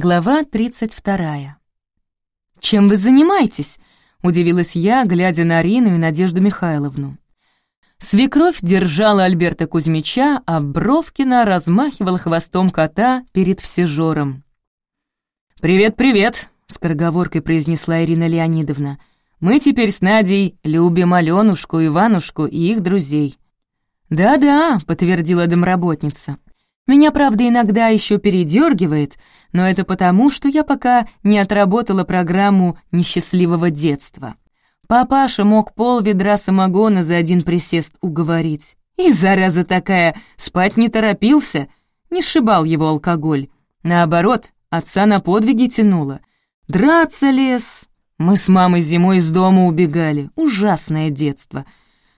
Глава 32. «Чем вы занимаетесь?» — удивилась я, глядя на Арину и Надежду Михайловну. Свекровь держала Альберта Кузьмича, а Бровкина размахивала хвостом кота перед всежором. «Привет, привет!» — скороговоркой произнесла Ирина Леонидовна. «Мы теперь с Надей любим Алёнушку, Иванушку и их друзей». «Да-да», — подтвердила домработница. Меня, правда, иногда еще передергивает, но это потому, что я пока не отработала программу несчастливого детства. Папаша мог пол ведра самогона за один присест уговорить. И, зараза такая, спать не торопился, не сшибал его алкоголь. Наоборот, отца на подвиги тянуло. Драться лес. Мы с мамой зимой из дома убегали. Ужасное детство.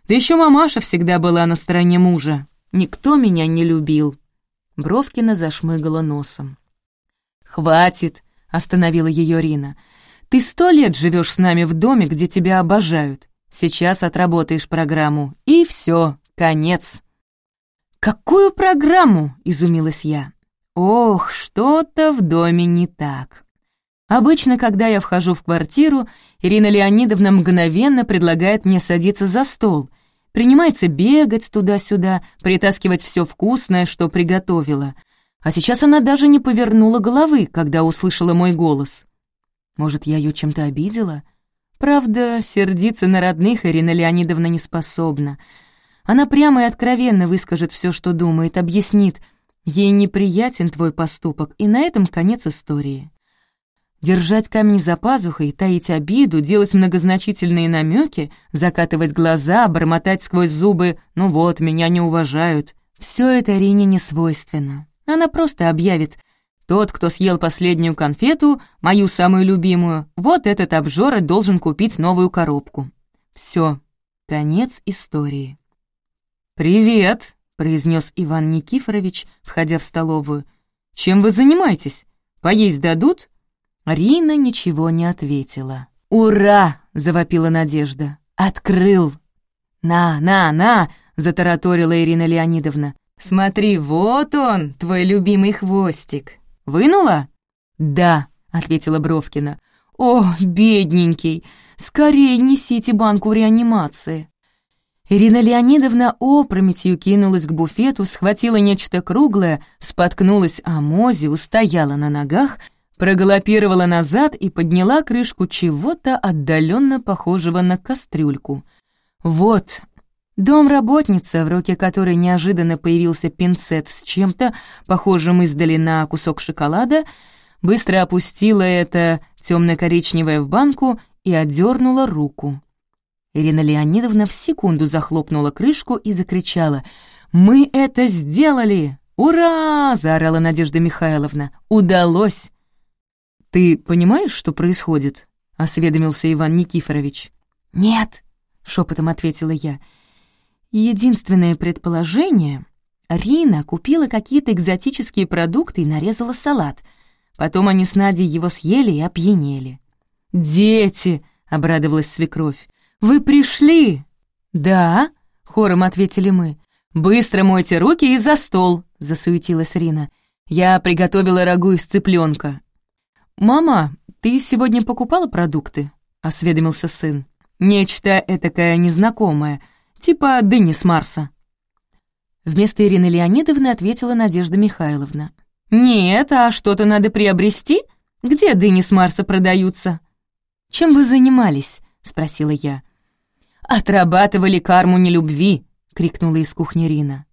Да еще мамаша всегда была на стороне мужа. Никто меня не любил. Бровкина зашмыгала носом. «Хватит!» — остановила ее Рина. «Ты сто лет живешь с нами в доме, где тебя обожают. Сейчас отработаешь программу, и все, конец». «Какую программу?» — изумилась я. «Ох, что-то в доме не так». Обычно, когда я вхожу в квартиру, Ирина Леонидовна мгновенно предлагает мне садиться за стол — принимается бегать туда-сюда, притаскивать все вкусное, что приготовила. А сейчас она даже не повернула головы, когда услышала мой голос. Может, я ее чем-то обидела? Правда, сердиться на родных Ирина Леонидовна не способна. Она прямо и откровенно выскажет все, что думает, объяснит. Ей неприятен твой поступок, и на этом конец истории. Держать камень за пазухой, таить обиду, делать многозначительные намеки, закатывать глаза, бормотать сквозь зубы «ну вот, меня не уважают» — все это Рине не свойственно. Она просто объявит «тот, кто съел последнюю конфету, мою самую любимую, вот этот обжора должен купить новую коробку». Все, конец истории. «Привет», — произнес Иван Никифорович, входя в столовую. «Чем вы занимаетесь? Поесть дадут?» Рина ничего не ответила. «Ура!» — завопила Надежда. «Открыл!» «На, на, на!» — затараторила Ирина Леонидовна. «Смотри, вот он, твой любимый хвостик. Вынула?» «Да», — ответила Бровкина. «О, бедненький! Скорее несите банку реанимации!» Ирина Леонидовна опрометью кинулась к буфету, схватила нечто круглое, споткнулась о мозе, устояла на ногах — прогалопировала назад и подняла крышку чего-то отдаленно похожего на кастрюльку. Вот, домработница, в руке которой неожиданно появился пинцет с чем-то, похожим издали на кусок шоколада, быстро опустила это темно-коричневое в банку и отдернула руку. Ирина Леонидовна в секунду захлопнула крышку и закричала «Мы это сделали! Ура!» — заорала Надежда Михайловна. «Удалось!» «Ты понимаешь, что происходит?» — осведомился Иван Никифорович. «Нет», — шепотом ответила я. «Единственное предположение — Рина купила какие-то экзотические продукты и нарезала салат. Потом они с Надей его съели и опьянели». «Дети!» — обрадовалась свекровь. «Вы пришли?» «Да», — хором ответили мы. «Быстро мойте руки и за стол», — засуетилась Рина. «Я приготовила рагу из цыпленка. «Мама, ты сегодня покупала продукты?» — осведомился сын. «Нечто этакое незнакомое, типа дыни с Марса». Вместо Ирины Леонидовны ответила Надежда Михайловна. «Нет, а что-то надо приобрести? Где дыни с Марса продаются?» «Чем вы занимались?» — спросила я. «Отрабатывали карму нелюбви!» — крикнула из кухни Рина.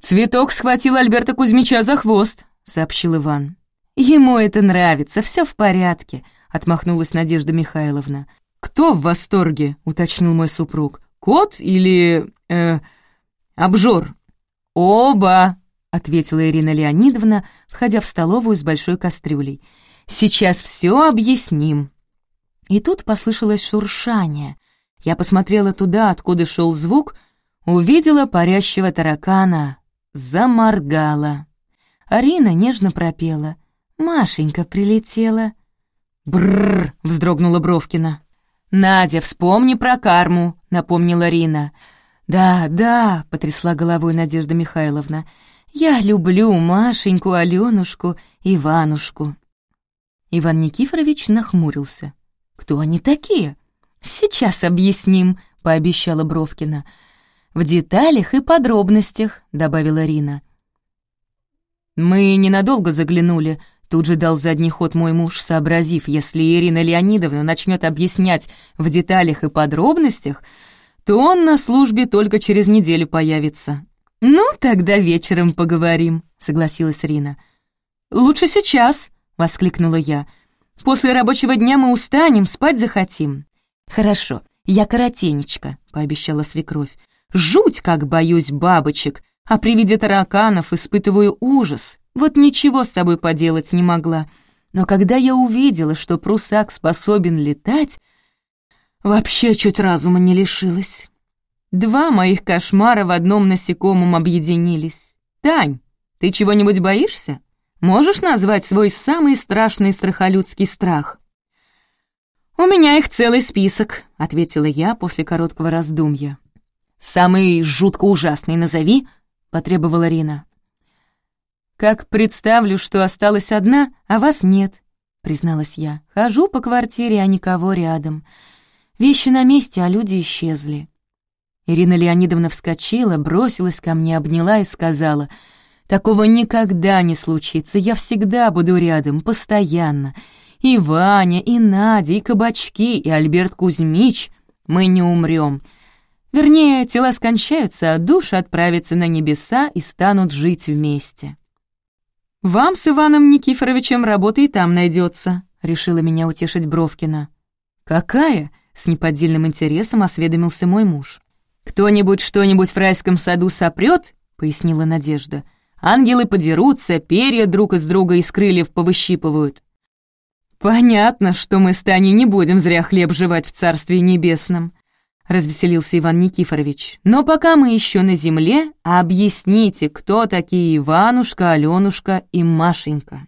«Цветок схватил Альберта Кузьмича за хвост», — сообщил Иван. «Ему это нравится, все в порядке», — отмахнулась Надежда Михайловна. «Кто в восторге?» — уточнил мой супруг. «Кот или... э... обжор?» «Оба!» — ответила Ирина Леонидовна, входя в столовую с большой кастрюлей. «Сейчас все объясним». И тут послышалось шуршание. Я посмотрела туда, откуда шел звук, увидела парящего таракана, заморгала. Арина нежно пропела — Машенька прилетела. Бррр, вздрогнула Бровкина. Надя, вспомни про карму, напомнила Рина. Да, да, потрясла головой Надежда Михайловна. Я люблю Машеньку, Алёнушку, Иванушку». Иван Никифорович нахмурился. «Кто они такие?» «Сейчас объясним», — пообещала Бровкина. «В деталях и подробностях», — добавила Рина. «Мы ненадолго заглянули», — тут же дал задний ход мой муж, сообразив, если Ирина Леонидовна начнет объяснять в деталях и подробностях, то он на службе только через неделю появится. «Ну, тогда вечером поговорим», — согласилась Рина. «Лучше сейчас», — воскликнула я. «После рабочего дня мы устанем, спать захотим». «Хорошо, я коротенечко», — пообещала свекровь. «Жуть, как боюсь бабочек, а при виде тараканов испытываю ужас. Вот ничего с собой поделать не могла. Но когда я увидела, что прусак способен летать, вообще чуть разума не лишилась. Два моих кошмара в одном насекомом объединились. Тань, ты чего-нибудь боишься? Можешь назвать свой самый страшный страхолюдский страх? «У меня их целый список», — ответила я после короткого раздумья. «Самый жутко ужасный назови», — потребовала Рина. «Как представлю, что осталась одна, а вас нет», — призналась я. «Хожу по квартире, а никого рядом. Вещи на месте, а люди исчезли». Ирина Леонидовна вскочила, бросилась ко мне, обняла и сказала, «Такого никогда не случится, я всегда буду рядом, постоянно. И Ваня, и Надя, и Кабачки, и Альберт Кузьмич. Мы не умрем. Вернее, тела скончаются, а души отправятся на небеса и станут жить вместе. «Вам с Иваном Никифоровичем работа и там найдется», — решила меня утешить Бровкина. «Какая?» — с неподдельным интересом осведомился мой муж. «Кто-нибудь что-нибудь в райском саду сопрет?» — пояснила Надежда. «Ангелы подерутся, перья друг из друга из крыльев повыщипывают». «Понятно, что мы с Таней не будем зря хлеб жевать в Царстве Небесном», — развеселился Иван Никифорович. «Но пока мы еще на земле, объясните, кто такие Иванушка, Аленушка и Машенька».